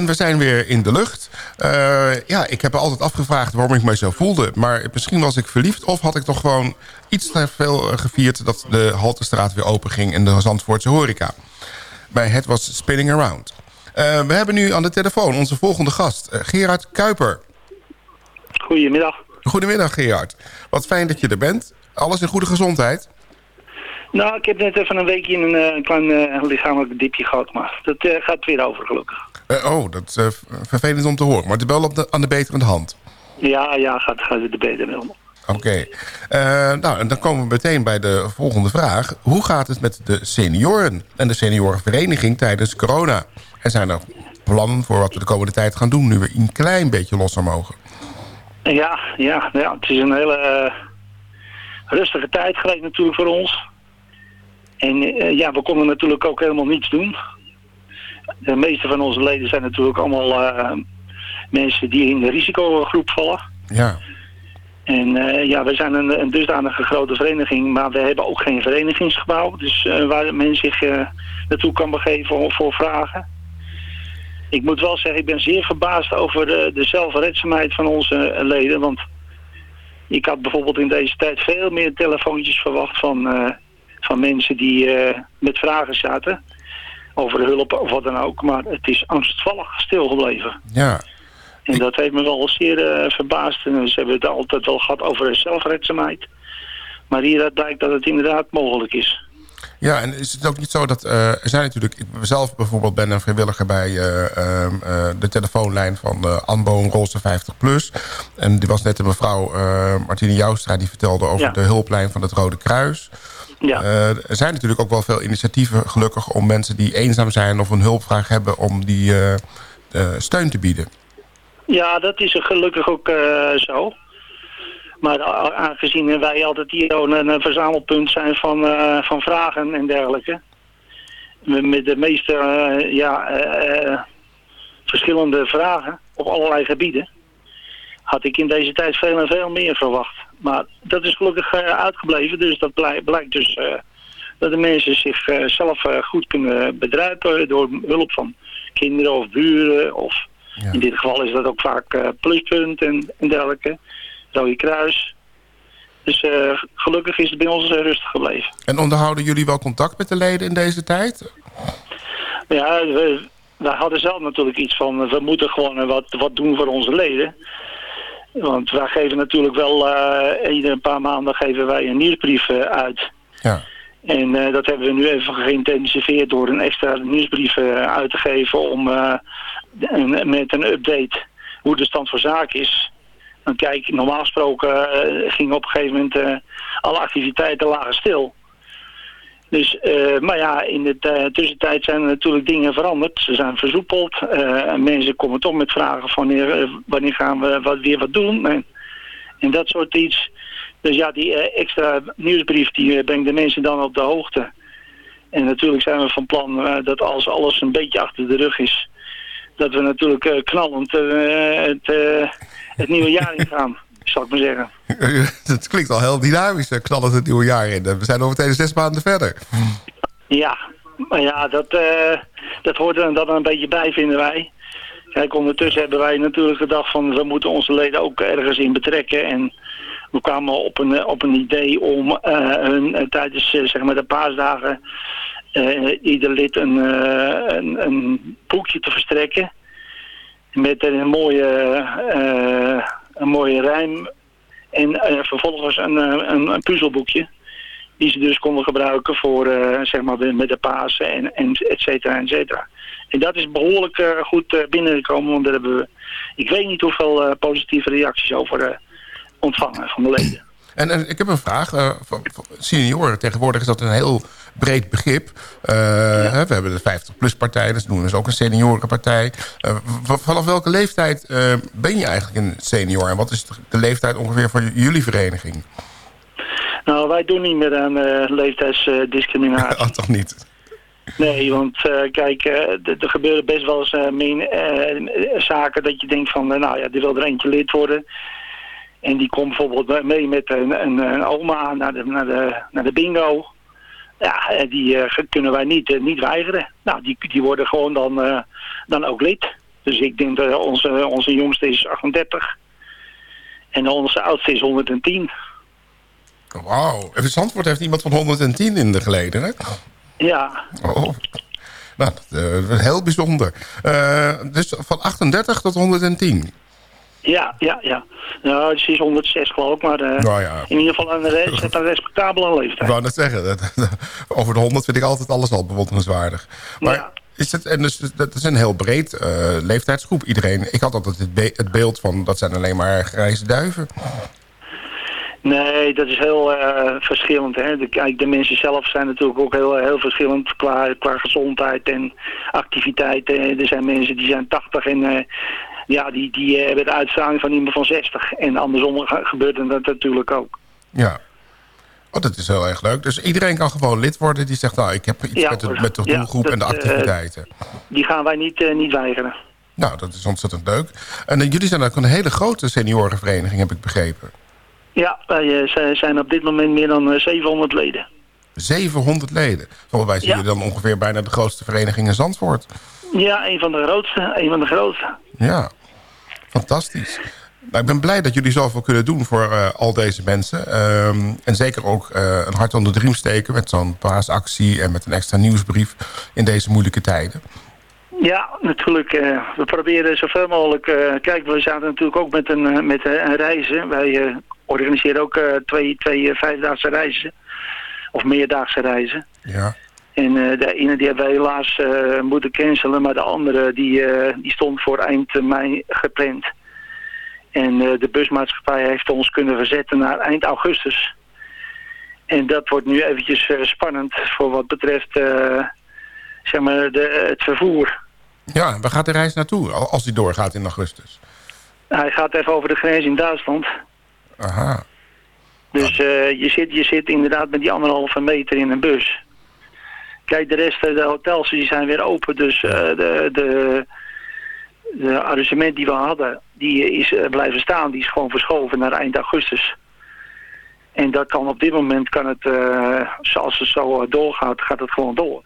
En we zijn weer in de lucht. Eh, ja, ik heb me altijd afgevraagd waarom ik me zo voelde. Maar misschien was ik verliefd of had ik toch gewoon iets te veel eh, gevierd... dat de Haltestraat weer open ging in de Zandvoortse horeca. Bij Het was Spinning Around. Eh, we hebben nu aan de telefoon onze volgende gast, Gerard Kuiper. Goedemiddag. Goedemiddag Gerard. Wat fijn dat je er bent. Alles in goede gezondheid? Nou, ik heb net even een weekje een, een klein lichamelijk diepje gehad, maar dat gaat weer over gelukkig. Eh, oh, dat is eh, vervelend om te horen. Maar het is wel op de, aan de betere hand. Ja, ja, gaat, gaat het er beter wel. Oké. Eh, nou, en dan komen we meteen bij de volgende vraag. Hoe gaat het met de senioren en de seniorenvereniging tijdens corona? En zijn er plannen voor wat we de komende tijd gaan doen... nu we een klein beetje losser mogen? Ja, ja, ja, het is een hele rustige tijd geweest natuurlijk voor ons. En ja, we konden natuurlijk ook helemaal niets doen. De meeste van onze leden zijn natuurlijk allemaal eh, mensen die in de risicogroep vallen. Ja. En eh, ja, we zijn een, een dusdanige grote vereniging, maar we hebben ook geen verenigingsgebouw. Dus eh, waar men zich naartoe kan begeven voor, vragen. Ik moet wel zeggen, ik ben zeer verbaasd over de, de zelfredzaamheid van onze leden. Want ik had bijvoorbeeld in deze tijd veel meer telefoontjes verwacht van, van mensen die met vragen zaten. Over hulp of wat dan ook. Maar het is angstvallig stilgebleven. Ja. En dat heeft me wel zeer eh, verbaasd. En ze hebben het altijd wel gehad over zelfredzaamheid. Maar hieruit blijkt dat het inderdaad mogelijk is. Ja, en is het ook niet zo dat... eh, er zijn natuurlijk... Ik zelf bijvoorbeeld ben een vrijwilliger bij eh, ehm, eh, de telefoonlijn van Anbo Rolse 50 Plus. En die was net een mevrouw Martine Joustra die vertelde over Ja. de hulplijn van het Rode Kruis. Ja. Eh, er zijn natuurlijk ook wel veel initiatieven gelukkig om mensen die eenzaam zijn of een hulpvraag hebben om die eh, steun te bieden. Ja, dat is gelukkig ook eh, zo. Maar aangezien wij altijd hier een, een verzamelpunt zijn van, van vragen en dergelijke. Met de meeste ja, verschillende vragen op allerlei gebieden. Had ik in deze tijd veel en veel meer verwacht. Maar dat is gelukkig eh, uitgebleven. Dus dat blij- blijkt dus eh, dat de mensen zich eh, goed kunnen bedruipen door hulp van kinderen of buren of Ja. in dit geval is dat ook vaak pluspunt en, en dergelijke. Rode Kruis. Dus gelukkig is het bij ons rustig gebleven. En onderhouden jullie wel contact met de leden in deze tijd? Ja, we, wij hadden zelf natuurlijk iets van, we moeten gewoon wat, wat doen voor onze leden. Want wij geven natuurlijk wel, eh iedere paar maanden geven wij een nieuwsbrief eh, uit. Ja. En eh, dat hebben we nu even geïntensiveerd door een extra nieuwsbrief uit te geven om een- met een update hoe de stand van zaken is. Dan kijk, normaal gesproken gingen op een gegeven moment alle activiteiten lagen stil. Dus, eh, maar ja, in de tussentijd zijn er natuurlijk dingen veranderd. Ze zijn versoepeld. en mensen komen toch met vragen van wanneer, eh, wanneer gaan we wat, weer wat doen. En, en dat soort iets. Dus ja, die extra nieuwsbrief die brengt de mensen dan op de hoogte. En natuurlijk zijn we van plan dat als alles een beetje achter de rug is... dat we natuurlijk knallend het, het nieuwe jaar ingaan, zal ik maar zeggen. Het klinkt al heel dynamisch, eh, knallen het nieuwe jaar in. We zijn over tegen zes maanden verder. Ja, maar ja, dat, eh, dat hoort er dan een beetje bij, vinden wij. Kijk, ondertussen hebben wij natuurlijk gedacht van... we moeten onze leden ook ergens in betrekken. En we kwamen op een, op een idee om eh, hun, eh, tijdens eh, zeg maar de paasdagen... eh, ieder lid een, eh, een, een boekje te verstrekken. Met een mooie, eh, een mooie rijm. En eh, vervolgens een, eh, een, een puzzelboekje die ze dus konden gebruiken voor, eh, zeg maar, met de Pasen en, en et cetera, et cetera. En dat is behoorlijk eh, goed eh, binnengekomen, want daar hebben we, ik weet niet hoeveel positieve reacties over ontvangen van de leden. En, en ik heb een vraag. eh, van- van senioren, tegenwoordig is dat een heel breed begrip. Eh, we hebben de 50-plus-partij, dat noemen ze ook een seniorenpartij. V- vanaf welke leeftijd ben je eigenlijk een senior? En wat is de- leeftijd ongeveer van jullie vereniging? Nou, wij doen niet meer aan leeftijdsdiscriminatie. Oh, toch niet? Nee, want kijk, er gebeuren best wel eens eh, zaken dat je denkt van, nou ja, die wil er eentje lid worden. En die komt bijvoorbeeld mee met een, een, een oma naar de, naar, de, naar de bingo. Ja, eh, die eh, kunnen wij niet, eh, niet weigeren. Nou, die, die worden gewoon dan, dan ook lid. Dus ik denk dat onze, onze jongste is 38. En onze oudste is 110. Wauw. En Zandvoort heeft iemand van 110 in de geleden, hè? Ja, Oh. Nou, dat is heel bijzonder. Dus van 38 tot 110. Ja, ja, ja. Nou, ze is 106 geloof ik, maar eh, Nou ja. in ieder geval heeft een respectabele Ik leeftijd. wou net zeggen, dat, over de 100 vind ik altijd alles al bewonderenswaardig. Maar Ja. is het, en dus, dat is een heel breed eh, leeftijdsgroep. Iedereen, ik had altijd het, be- het beeld van, dat zijn alleen maar grijze duiven. Nee, dat is heel eh, verschillend. Hè. De, kijk, de mensen zelf zijn natuurlijk ook heel, heel verschillend qua, qua gezondheid en activiteit. Eh, Er zijn mensen die zijn 80 en eh, ja, die, die eh, hebben de uitstraling van iemand van 60. En andersom ge- gebeurt dat natuurlijk ook. Ja. Oh, dat is heel erg leuk. Dus iedereen kan gewoon lid worden die zegt... nou, ik heb iets Ja, met, de, met de doelgroep en de eh, activiteiten. Die gaan wij niet, eh, niet weigeren. Nou, dat is ontzettend leuk. En eh, jullie zijn ook een hele grote seniorenvereniging, heb ik begrepen. Ja, wij eh, z- zijn op dit moment meer dan eh, 700 leden. 700 leden. Volgens mij zijn Ja. jullie dan ongeveer bijna de grootste vereniging in Zandvoort. Ja, een van de grootste. Een van de grootste. Ja, fantastisch. Nou, ik ben blij dat jullie zoveel kunnen doen voor eh, al deze mensen. Ehm, en zeker ook eh, een hart onder de riem steken... met zo'n paasactie en met een extra nieuwsbrief in deze moeilijke tijden. Ja, natuurlijk. eh, we proberen zoveel mogelijk... kijk, we zaten natuurlijk ook met een, met een reizen. Wij organiseren ook twee, twee vijfdaagse reizen. Of meerdaagse reizen. Ja, En eh, de ene die hebben we helaas eh, moeten cancelen. Maar de andere die, eh, die stond voor eind mei gepland. En de busmaatschappij heeft ons kunnen verzetten naar eind augustus. En dat wordt nu eventjes spannend voor wat betreft zeg maar de, het vervoer. ja waar gaat de reis naartoe al- als die doorgaat in augustus? Hij gaat even over de grens in Duitsland. Aha, Dus eh, je, zit, je zit inderdaad met die anderhalve meter in een bus. Kijk, de rest, eh, de hotels die zijn weer open. Dus eh, de, de, de arrangement die we hadden, die is blijven staan. Die is gewoon verschoven naar eind augustus. En dat kan op dit moment, kan het, zoals het zo doorgaat, gaat het gewoon door.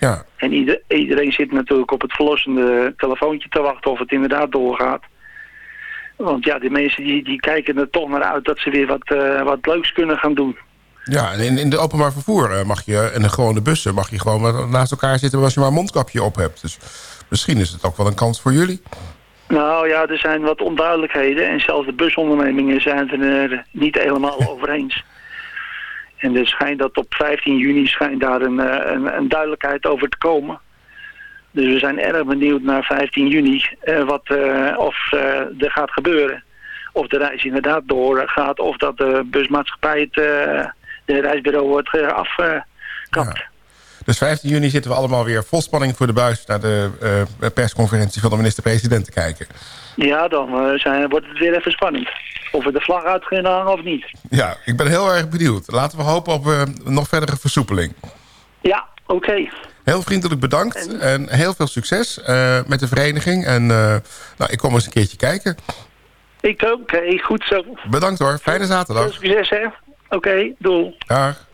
ja. En ieder- iedereen zit natuurlijk op het verlossende telefoontje te wachten of het inderdaad doorgaat. Want ja, die mensen die, die kijken er toch naar uit dat ze weer wat, eh, wat leuks kunnen gaan doen. Ja, en in, in de openbaar vervoer eh, mag je, en de gewone bussen... mag je gewoon naast elkaar zitten als je maar een mondkapje op hebt. Dus misschien is het ook wel een kans voor jullie. Nou ja, er zijn wat onduidelijkheden en zelfs de busondernemingen zijn het er niet helemaal over eens. En er schijnt dat op 15 juni schijnt daar een, eh, een, een duidelijkheid over te komen. Dus we zijn erg benieuwd naar 15 juni eh, wat, eh, of eh, er gaat gebeuren. Of de reis inderdaad doorgaat of dat de busmaatschappij het de reisbureau wordt afgekapt. Dus 15 juni zitten we allemaal weer vol spanning voor de buis... naar de persconferentie van de minister-president te kijken. Ja, dan zijn, wordt het weer even spannend. Of we de vlag uit gaan hangen of niet. Ja, ik ben heel erg benieuwd. Laten we hopen op nog verdere versoepeling. Ja, oké. Heel vriendelijk bedankt en heel veel succes eh, met de vereniging. En eh, nou, ik kom eens een keertje kijken. Ik ook. Oké, goed zo. Bedankt hoor. Fijne Veel zaterdag. succes, hè. Oké, doei. Dag.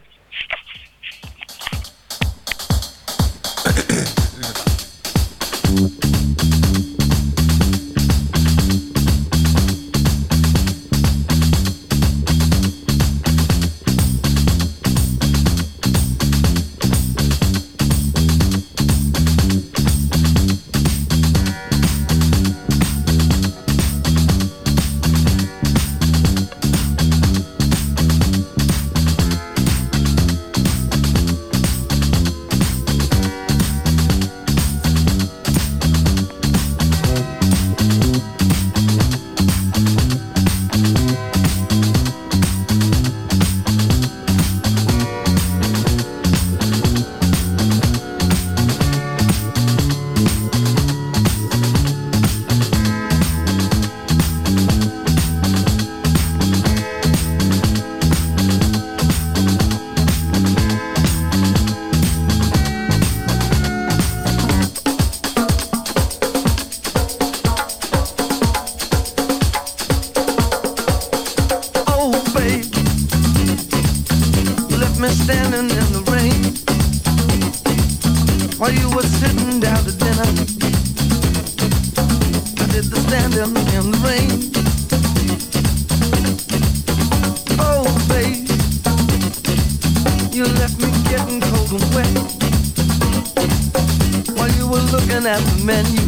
Looking at the menu.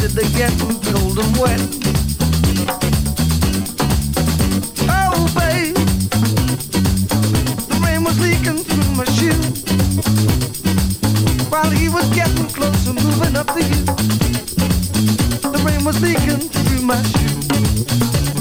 Did they get cold and wet? Oh, babe, the rain was leaking through my shoe while he was getting closer, moving up to you. The rain was leaking through my shoe.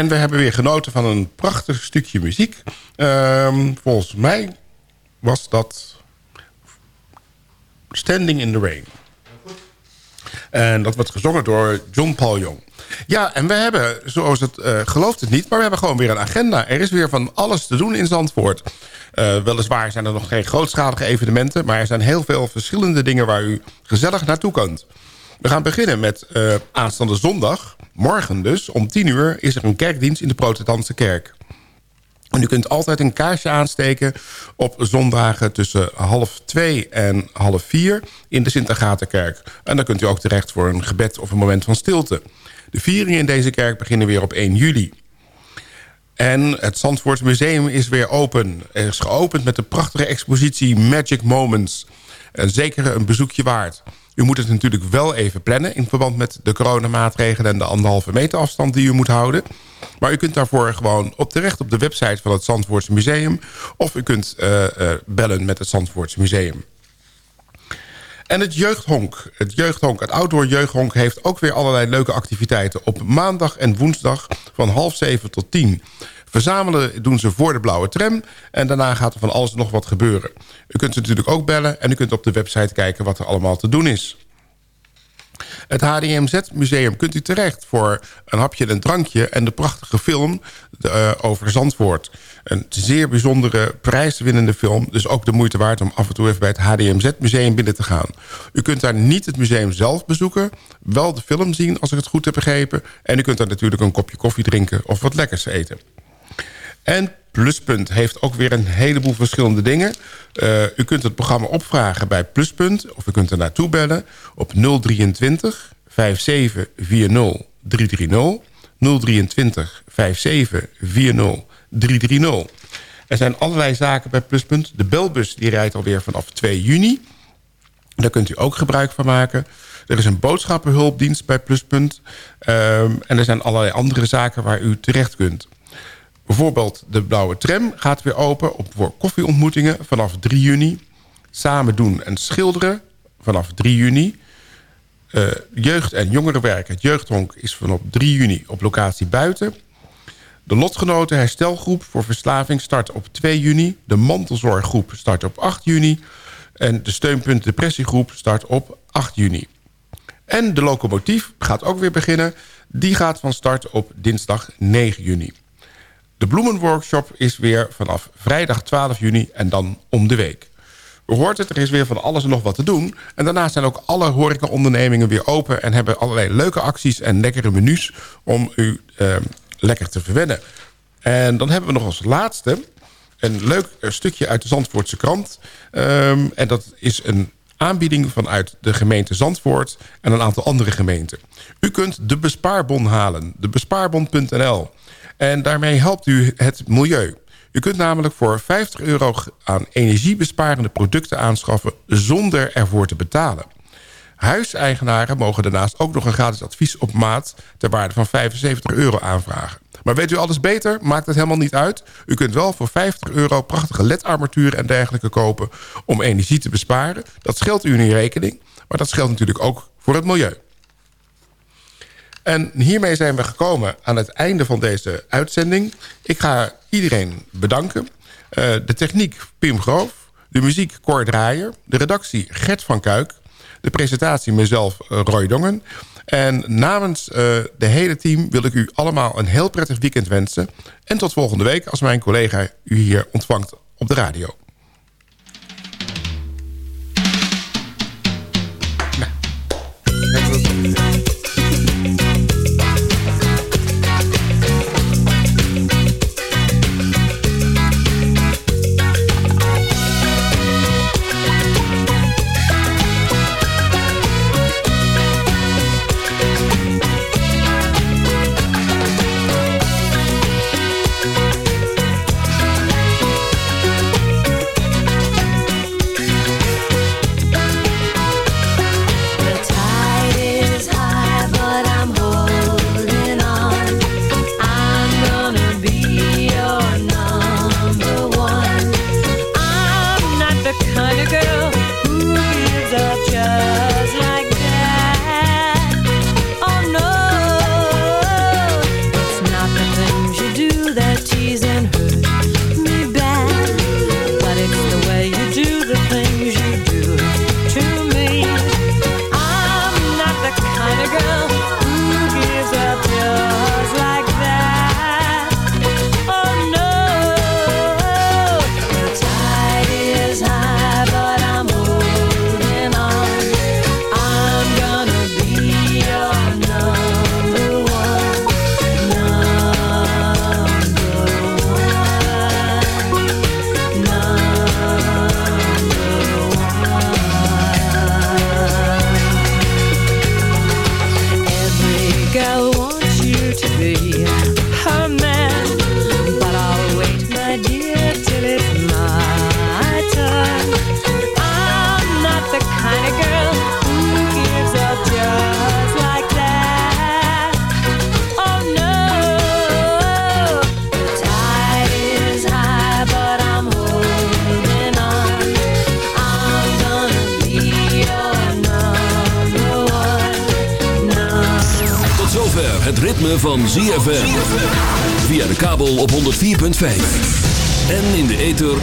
En we hebben weer genoten van een prachtig stukje muziek. Ehm, volgens mij was dat Standing in the Rain. En dat wordt gezongen door John Paul Young. Ja, en we hebben, zoals het uh, gelooft het niet... maar we hebben gewoon weer een agenda. Er is weer van alles te doen in Zandvoort. Uh, weliswaar zijn er nog geen grootschalige evenementen... maar er zijn heel veel verschillende dingen waar u gezellig naartoe kunt. We gaan beginnen met uh, aanstaande zondag. Morgen dus, om 10 uur, is er een kerkdienst in de protestantse kerk. En u kunt altijd een kaarsje aansteken op zondagen tussen half twee en half vier in de Sint-Agatenkerk. En dan kunt u ook terecht voor een gebed of een moment van stilte. De vieringen in deze kerk beginnen weer op 1 juli. En het Zandvoorts Museum is weer open. Er is geopend met de prachtige expositie Magic Moments. En zeker een bezoekje waard. U moet het natuurlijk wel even plannen... in verband met de coronamaatregelen en de anderhalve meter afstand die u moet houden. Maar u kunt daarvoor gewoon op terecht op de website van het Zandvoortse Museum... of u kunt uh, uh, bellen met het Zandvoortse Museum. En het jeugdhonk. Het jeugdhonk, het outdoor jeugdhonk... heeft ook weer allerlei leuke activiteiten... op maandag en woensdag van half zeven tot tien... Verzamelen doen ze voor de blauwe tram. En daarna gaat er van alles nog wat gebeuren. U kunt ze natuurlijk ook bellen. En u kunt op de website kijken wat er allemaal te doen is. Het HDMZ-museum kunt u terecht voor een hapje en een drankje... en de prachtige film uh, over Zandvoort. Een zeer bijzondere prijswinnende film. Dus ook de moeite waard om af en toe even bij het HDMZ-museum binnen te gaan. U kunt daar niet het museum zelf bezoeken. Wel de film zien, als ik het goed heb begrepen. En u kunt daar natuurlijk een kopje koffie drinken of wat lekkers eten. En Pluspunt heeft ook weer een heleboel verschillende dingen. Uh, u kunt het programma opvragen bij Pluspunt... of u kunt er naartoe bellen op 023 5740 330. 023 57 40 330. Er zijn allerlei zaken bij Pluspunt. De belbus die rijdt alweer vanaf 2 juni. Daar kunt u ook gebruik van maken. Er is een boodschappenhulpdienst bij Pluspunt. Um, en er zijn allerlei andere zaken waar u terecht kunt. Bijvoorbeeld de blauwe tram gaat weer open op voor koffieontmoetingen vanaf 3 juni. Samen doen en schilderen vanaf 3 juni. Uh, jeugd- en jongerenwerk, het jeugdhonk, is vanaf 3 juni op locatie buiten. De lotgenoten herstelgroep voor verslaving start op 2 juni. De mantelzorggroep start op 8 juni. En de steunpunt depressiegroep start op 8 juni. En de locomotief gaat ook weer beginnen. Die gaat van start op dinsdag 9 juni. De bloemenworkshop is weer vanaf vrijdag 12 juni en dan om de week. U hoort het, er is weer van alles en nog wat te doen. En daarnaast zijn ook alle horecaondernemingen weer open... en hebben allerlei leuke acties en lekkere menus om u eh, lekker te verwennen. En dan hebben we nog als laatste een leuk stukje uit de Zandvoortse krant. Um, en dat is een aanbieding vanuit de gemeente Zandvoort... en een aantal andere gemeenten. U kunt de bespaarbon halen, de bespaarbon.nl. En daarmee helpt u het milieu. U kunt namelijk voor 50 euro aan energiebesparende producten aanschaffen... zonder ervoor te betalen. Huiseigenaren mogen daarnaast ook nog een gratis advies op maat... ter waarde van 75 euro aanvragen. Maar weet u alles beter? Maakt het helemaal niet uit. U kunt wel voor 50 euro prachtige LED-armatuur en dergelijke kopen... om energie te besparen. Dat scheelt u in uw rekening. Maar dat scheelt natuurlijk ook voor het milieu. En hiermee zijn we gekomen aan het einde van deze uitzending. Ik ga iedereen bedanken. Uh, de techniek Pim Groof. De muziek Cor Draaier. De redactie Gert van Kuik. De presentatie mezelf Roy Dongen. En namens uh, de hele team wil ik u allemaal een heel prettig weekend wensen. En tot volgende week als mijn collega u hier ontvangt op de radio.